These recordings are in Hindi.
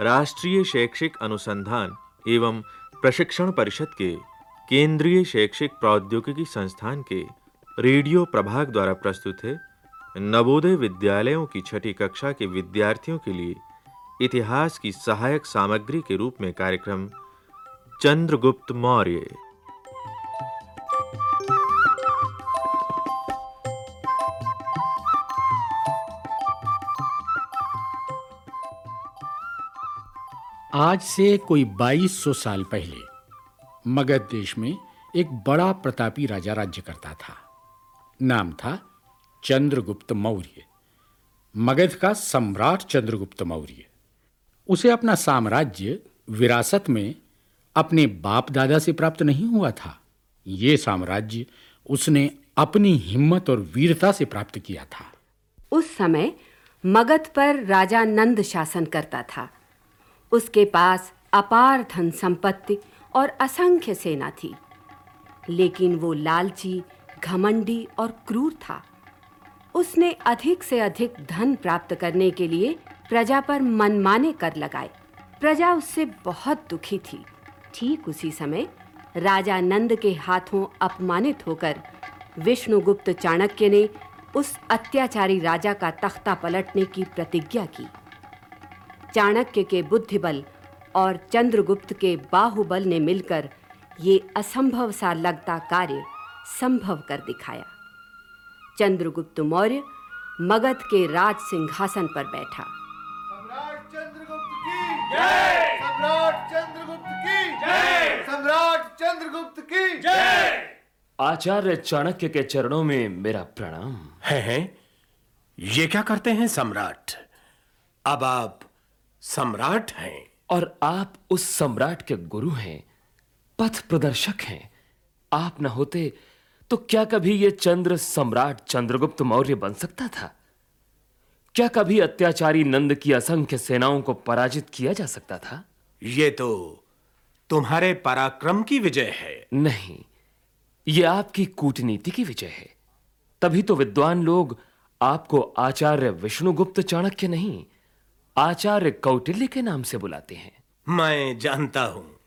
राष्ट्रीय शैक्षिक अनुसंधान एवं प्रशिक्षण परिषद के, केंद्रीय शैक्षिक प्रौद्योगिकी संस्थान के, रेडियो प्रभाग द्वारा प्रस्तुत है नवोदय विद्यालयों की छठी कक्षा के विद्यार्थियों के लिए इतिहास की सहायक सामग्री के रूप में कार्यक्रम चंद्रगुप्त मौर्य। आज से कोई 2200 साल पहले मगध देश में एक बड़ा प्रतापी राजा राज्य करता था। नाम था चंद्रगुप्त मौर्य। मगध का सम्राट चंद्रगुप्त मौर्य। उसे अपना साम्राज्य विरासत में अपने बाप दादा से प्राप्त नहीं हुआ था। यह साम्राज्य उसने अपनी हिम्मत और वीरता से प्राप्त किया था। उस समय मगध पर राजा नंद शासन करता था। उसके पास अपार धन संपत्ति और असंख्य सेना थी। लेकिन वो लालची, घमंडी और क्रूर था। उसने अधिक से अधिक धन प्राप्त करने के लिए प्रजा पर मनमाने कर लगाए। प्रजा उससे बहुत दुखी थी। ठीक उसी समय राजा नंद के हाथों अपमानित होकर विष्णुगुप्त चाणक्य ने उस अत्याचारी राजा का तख्ता पलटने की प्रतिज्ञा की। चाणक्य के बुद्धिबल और चंद्रगुप्त के बाहुबल ने मिलकर ये असंभव सा लगता कार्य संभव कर दिखाया। चंद्रगुप्त मौर्य मगध के राज सिंहासन पर बैठा। सम्राट चंद्रगुप्त की जय! सम्राट चंद्रगुप्त की जय! सम्राट चंद्रगुप्त की जय! आचार्य चाणक्य के चरणों में मेरा प्रणाम। है, हैं। ये क्या करते हैं सम्राट? अब आप सम्राट हैं। और आप उस सम्राट के गुरु हैं पथ प्रदर्शक हैं। आप न होते तो क्या कभी यह चंद्र सम्राट चंद्रगुप्त मौर्य बन सकता था? क्या कभी अत्याचारी नंद की असंख्य सेनाओं को पराजित किया जा सकता था? ये तो तुम्हारे पराक्रम की विजय है। नहीं यह आपकी कूटनीति की विजय है। तभी तो विद्वान लोग आपको आचार्य विष्णुगुप्त चाणक्य नहीं आचार्य कौटिल्य के नाम से बुलाते हैं। मैं जानता हूँ।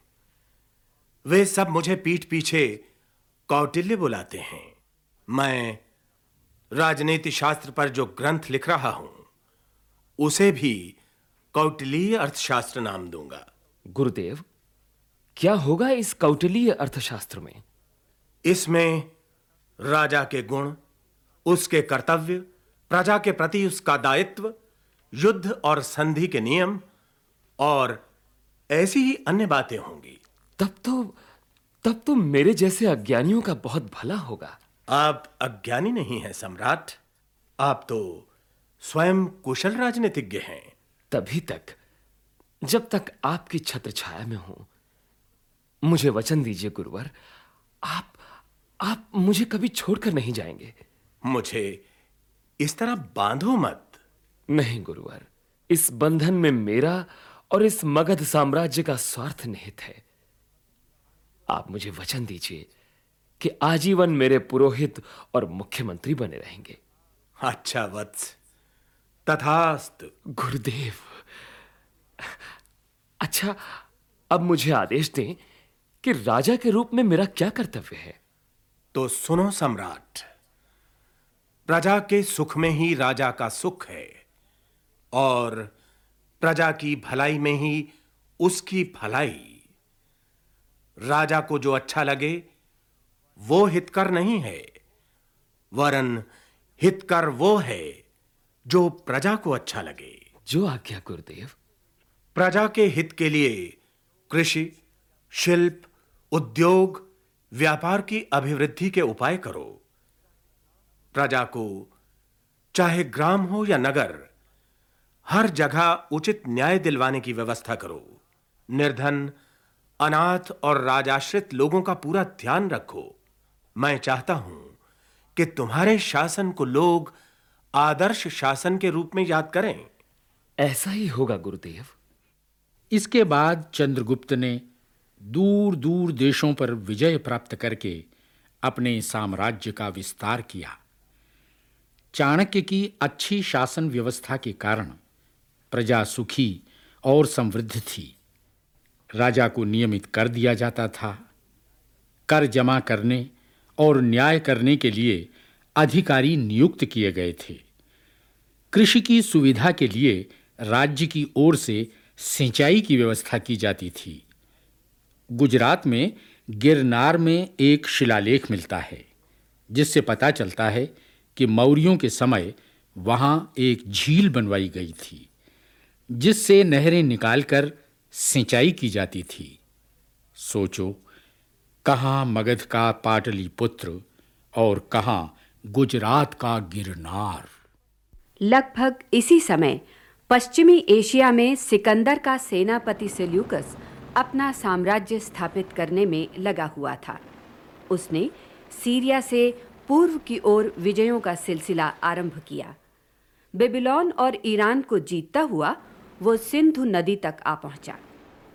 वे सब मुझे पीठ पीछे कौटिल्य बुलाते हैं। मैं राजनीति शास्त्र पर जो ग्रंथ लिख रहा हूँ उसे भी कौटिल्य अर्थशास्त्र नाम दूँगा। गुरुदेव क्या होगा इस कौटिल्य अर्थशास्त्र में? इसमें राजा के गुण उसके कर्तव्य प्रजा के प्रति उसका दायित्व युद्ध और संधि के नियम और ऐसी ही अन्य बातें होंगी। तब तो तब तो मेरे जैसे अज्ञानियों का बहुत भला होगा। आप अज्ञानी नहीं हैं सम्राट। आप तो स्वयं कुशल राजनीतिज्ञ हैं। तभी तक जब तक आपकी छत्र छाया में हूँ मुझे वचन दीजिए गुरुवर आप आप मुझे कभी छोड़कर नहीं जाएँगे। मुझे इस तरह बांधो मत। नहीं गुरुवर। इस बंधन में मेरा और इस मगध साम्राज्य का स्वार्थ निहित है। आप मुझे वचन दीजिए कि आजीवन मेरे पुरोहित और मुख्यमंत्री बने रहेंगे। अच्छा वत्स। तथास्तु। गुरुदेव। अच्छा अब मुझे आदेश दें कि राजा के रूप में मेरा क्या कर्तव्य है? तो सुनो सम्राट। प्रजा के सुख में ही राजा का सुख है। और प्रजा की भलाई में ही उसकी भलाई। राजा को जो अच्छा लगे वो हितकर नहीं है वरन हितकर वो है जो प्रजा को अच्छा लगे। जो आज्ञा गुरुदेव। प्रजा के हित के लिए कृषि शिल्प उद्योग व्यापार की अभिवृद्धि के उपाय करो। प्रजा को चाहे ग्राम हो या नगर हर जगह उचित न्याय दिलवाने की व्यवस्था करो। निर्धन, अनाथ और राजाश्रित लोगों का पूरा ध्यान रखो। मैं चाहता हूँ कि तुम्हारे शासन को लोग आदर्श शासन के रूप में याद करें। ऐसा ही होगा, गुरुदेव। इसके बाद चंद्रगुप्त ने दूर दूर देशों पर विजय प्राप्त करके अपने साम्राज्य का विस्तार किया। चाणक्य की अच्छी शासन व्यवस्था के कारण प्रजा सुखी और समृद्ध थी। राजा को नियमित कर दिया जाता था। कर जमा करने और न्याय करने के लिए अधिकारी नियुक्त किए गए थे। कृषि की सुविधा के लिए राज्य की ओर से सिंचाई की व्यवस्था की जाती थी। गुजरात में गिरनार में एक शिलालेख मिलता है, जिससे पता चलता है कि मौर्यों के समय वहाँ एक झील बनवाई गई थी। जिससे नहरें निकालकर सिंचाई की जाती थी। सोचो, कहाँ मगध का पाटलिपुत्र और कहाँ गुजरात का गिरनार। लगभग इसी समय पश्चिमी एशिया में सिकंदर का सेनापति सेल्यूकस अपना साम्राज्य स्थापित करने में लगा हुआ था। उसने सीरिया से पूर्व की ओर विजयों का सिलसिला आरंभ किया। बेबीलोन और ईरान को जीतता हुआ वो सिंधु नदी तक आ पहुँचा।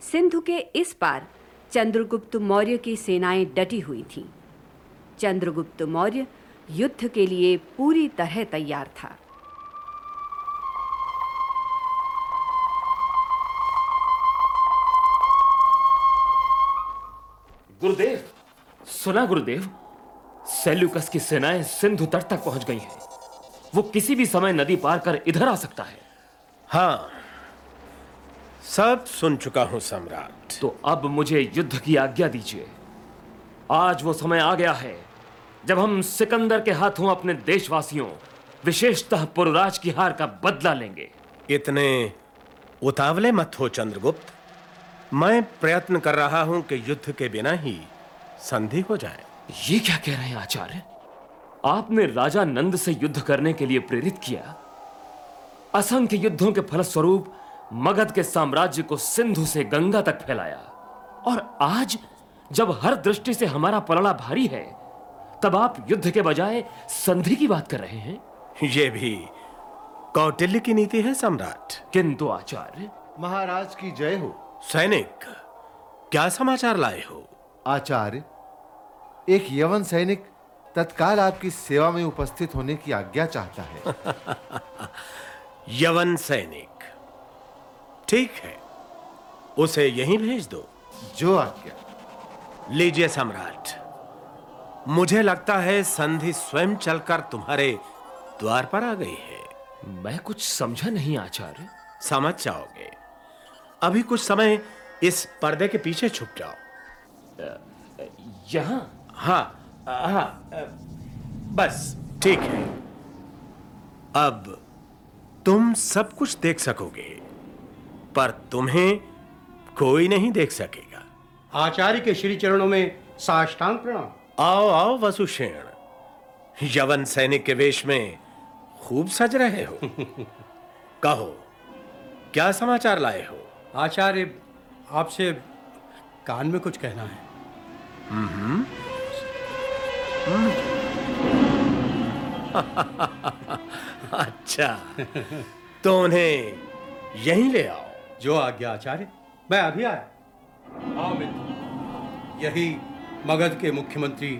सिंधु के इस पार चंद्रगुप्त मौर्य की सेनाएँ डटी हुई थीं। चंद्रगुप्त मौर्य युद्ध के लिए पूरी तरह तैयार था। गुरुदेव सुना गुरुदेव सेल्यूकस की सेनाएँ सिंधु तट तक पहुँच गई हैं। वो किसी भी समय नदी पार कर इधर आ सकता है। हाँ सब सुन चुका हूँ सम्राट। तो अब मुझे युद्ध की आज्ञा दीजिए। आज वो समय आ गया है जब हम सिकंदर के हाथों अपने देशवासियों विशेषतः पुरराज की हार का बदला लेंगे। इतने उतावले मत हो चंद्रगुप्त। मैं प्रयत्न कर रहा हूँ कि युद्ध के बिना ही संधि हो जाए। ये क्या कह रहे हैं आचार्य? आपने राजा नंद से युद्ध करने के लिए प्रेरित किया। असंख्य युद्धों के फलस्वरूप मगध के साम्राज्य को सिंधु से गंगा तक फैलाया। और आज जब हर दृष्टि से हमारा पलड़ा भारी है तब आप युद्ध के बजाय संधि की बात कर रहे हैं? ये भी कौटिल्य की नीति है सम्राट। किंतु आचार्य महाराज की जय हो। सैनिक क्या समाचार लाए हो? आचार्य एक यवन सैनिक तत्काल आपकी सेवा में उपस्थित होने की आज्ञा चाहता है। यवन सैनिक ठीक है। उसे यहीं भेज दो। जो आज्ञा। लीजिए सम्राट। मुझे लगता है संधि स्वयं चलकर तुम्हारे द्वार पर आ गई है। मैं कुछ समझा नहीं आचार्य। समझ जाओगे। अभी कुछ समय इस पर्दे के पीछे छुप जाओ। यहाँ? हाँ। हाँ बस। ठीक है। अब तुम सब कुछ देख सकोगे। पर तुम्हें कोई नहीं देख सकेगा। आचार्य के श्री चरणों में साष्टांग प्रणाम। आओ आओ वसुषेण यवन सैनिक के वेश में खूब सज रहे हो। कहो क्या समाचार लाए हो? आचार्य आपसे कान में कुछ कहना है। अच्छा तो उन्हें यहीं ले आओ। जो आज्ञा आचार्य मैं अभी आया। आओ मित्र यही मगध के मुख्यमंत्री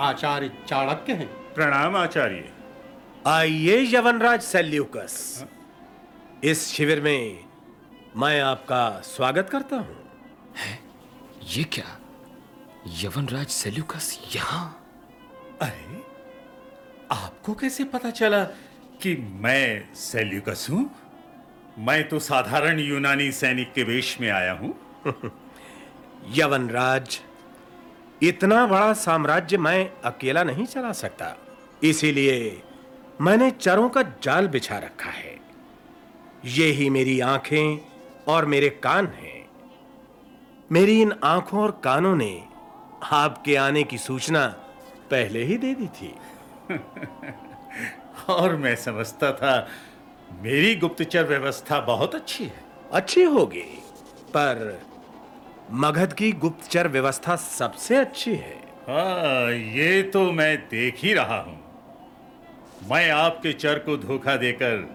आचार्य चाणक्य हैं। प्रणाम आचार्य। आइए यवनराज सेल्यूकस। इस शिविर में मैं आपका स्वागत करता हूँ? ये क्या? यवनराज सेल्यूकस यहाँ? अरे आपको कैसे पता चला कि मैं सेल्यूकस हूँ? मैं तो साधारण यूनानी सैनिक के वेश में आया हूँ। यवनराज इतना बड़ा साम्राज्य मैं अकेला नहीं चला सकता। इसीलिए मैंने चरों का जाल बिछा रखा है। ये ही मेरी आँखें और मेरे कान हैं। मेरी इन आँखों और कानों ने आपके आने की सूचना पहले ही दे दी थी। और मैं समझता था मेरी गुप्तचर व्यवस्था बहुत अच्छी है। अच्छी होगी पर मगध की गुप्तचर व्यवस्था सबसे अच्छी है। हाँ ये तो मैं देख ही रहा हूँ। मैं आपके चर को धोखा देकर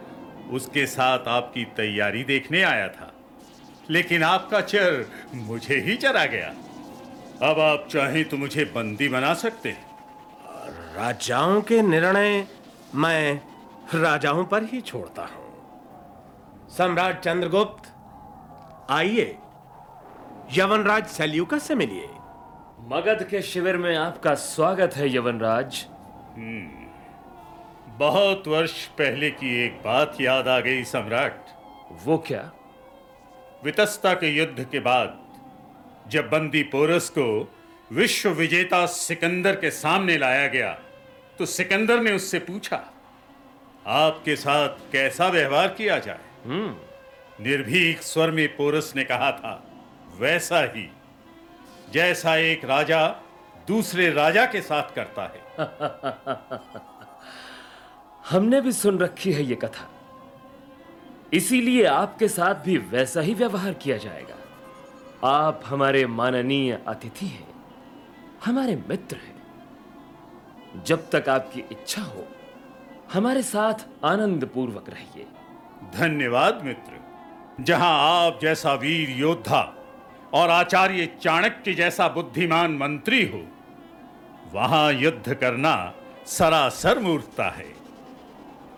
उसके साथ आपकी तैयारी देखने आया था लेकिन आपका चर मुझे ही चरा गया। अब आप चाहें तो मुझे बंदी बना सकते हैं। राजाओं के निर्णय मैं राजाओं पर ही छोड़ता हूँ। सम्राट चंद्रगुप्त आइए यवनराज सेल्यूकस से मिलिए। मगध के शिविर में आपका स्वागत है यवनराज। बहुत वर्ष पहले की एक बात याद आ गई सम्राट। वो क्या? वितस्ता के युद्ध के बाद जब बंदी पोरस को विश्व विजेता सिकंदर के सामने लाया गया तो सिकंदर ने उससे पूछा आपके साथ कैसा व्यवहार किया जाए? निर्भीक स्वर में पोरस ने कहा था वैसा ही जैसा एक राजा दूसरे राजा के साथ करता है। हमने भी सुन रखी है ये कथा। इसीलिए आपके साथ भी वैसा ही व्यवहार किया जाएगा। आप हमारे माननीय अतिथि हैं हमारे मित्र हैं। जब तक आपकी इच्छा हो हमारे साथ आनंद पूर्वक रहिए। धन्यवाद मित्र। जहाँ आप जैसा वीर योद्धा और आचार्य चाणक्य जैसा बुद्धिमान मंत्री हो वहाँ युद्ध करना सरासर मूर्खता है।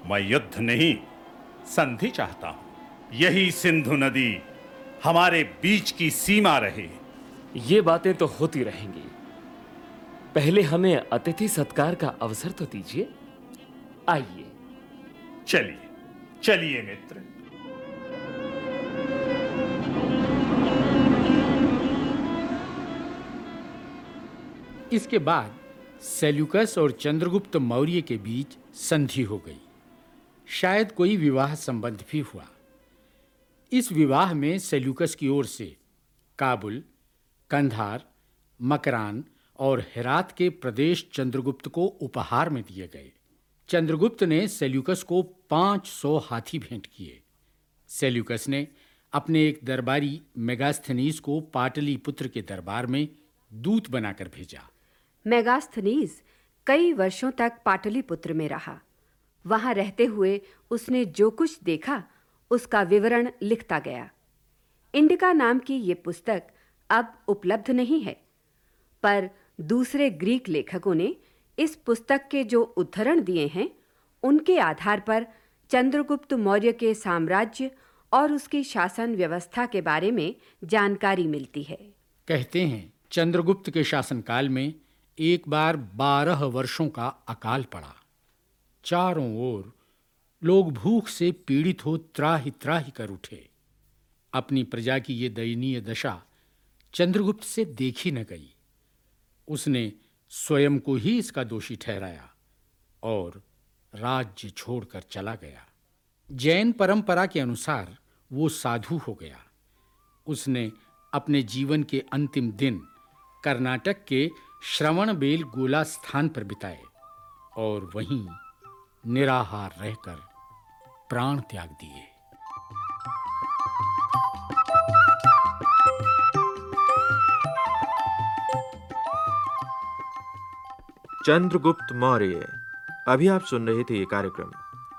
मैं युद्ध नहीं संधि चाहता हूँ। यही सिंधु नदी हमारे बीच की सीमा रहे। ये बातें तो होती रहेंगी। पहले हमें अतिथि सत्कार का अवसर तो दीजिए। आइए। चलिए चलिए मित्र इसके बाद सेल्यूकस और चंद्रगुप्त मौर्य के बीच संधि हो गई। शायद कोई विवाह संबंध भी हुआ। इस विवाह में सेल्यूकस की ओर से काबुल कंधार मकरान और हेरात के प्रदेश चंद्रगुप्त को उपहार में दिए गए। चंद्रगुप्त ने सेल्यूकस को 500 हाथी भेंट किए। सेल्यूकस ने अपने एक दरबारी मेगास्थनीज को पाटलिपुत्र के दरबार में दूत बनाकर भेजा। मेगास्थनीज कई वर्षों तक पाटलिपुत्र में रहा। वहाँ रहते हुए उसने जो कुछ देखा, उसका विवरण लिखता गया। इंडिका नाम की ये पुस्तक अब उपलब्ध नहीं है, पर दूसरे ग्रीक लेखकों ने इस पुस्तक के जो उद्धरण दिए हैं, उनके आधार पर चंद्रगुप्त मौर्य के साम्राज्य और उसकी शासन व्यवस्था के बारे में जानकारी मिलती है। कहते हैं, चंद्रगुप्त के शासनकाल में एक बार बारह वर्षों का अकाल पड़ा। चारों ओर लोग भूख से पीड़ित हो त्राहि त्राहि कर उठे। अपनी प्रजा की ये दयनीय दशा चंद्रगुप्त से देखी न गई। उसने स्वयं को ही इसका दोषी ठहराया और राज्य छोड़कर चला गया। जैन परंपरा के अनुसार वो साधु हो गया। उसने अपने जीवन के अंतिम दिन कर्नाटक के श्रवणबेल गोला स्थान पर बिताए और वहीं निराहार रहकर प्राण त्याग दिए। चंद्रगुप्त मौर्य। अभी आप सुन रहे थे ये कार्यक्रम।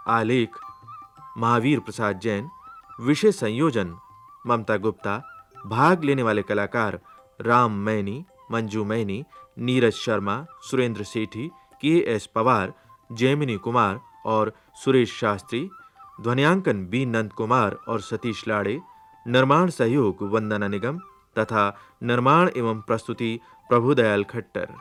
आलेख, महावीर प्रसाद जैन, विषय संयोजन, ममता गुप्ता, भाग लेने वाले कलाकार राम मैनी, मंजू मैनी, नीरज शर्मा, सुरेंद्र सेठी, के एस पवार, जैमिनी कुमार और सुरेश शास्त्री, ध्वनियांकन बी नंद कुमार और सतीश लाड़े, निर्माण सहयोग वंदना निगम तथा निर्माण एवं प्रस्तुति प्रभुदयाल खट्टर।